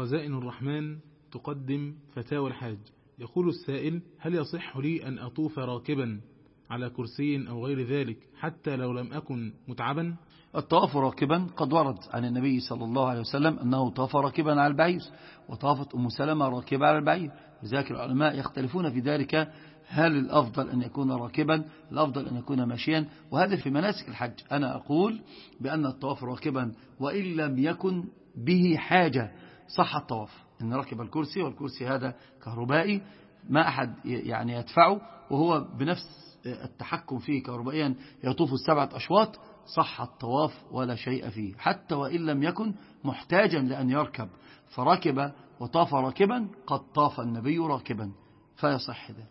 خزائن الرحمن تقدم فتاوى الحاج. يقول السائل هل يصح لي أن أطوف راكبا على كرسي أو غير ذلك حتى لو لم أكن متعبا؟ الطواف راكبا قد ورد عن النبي صلى الله عليه وسلم أنه طاف راكبا على البعير وطافت أم سلمة راكبة على البعير. لذلك العلماء يختلفون في ذلك هل الأفضل أن يكون راكبا الأفضل أن يكون ماشيا وهذا في مناسك الحج. أنا أقول بأن الطواف راكبا وإن لم يكن به حاجة. صح الطواف إن ركب الكرسي والكرسي هذا كهربائي ما أحد يعني يدفعه وهو بنفس التحكم فيه كهربائيا يطوف السبعة أشواط صح الطواف ولا شيء فيه حتى وإن لم يكن محتاجا لأن يركب فركب وطاف راكبا قد طاف النبي راكبا فيصح ذلك.